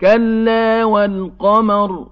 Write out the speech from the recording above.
كَلَّا وَالْقَمَرِ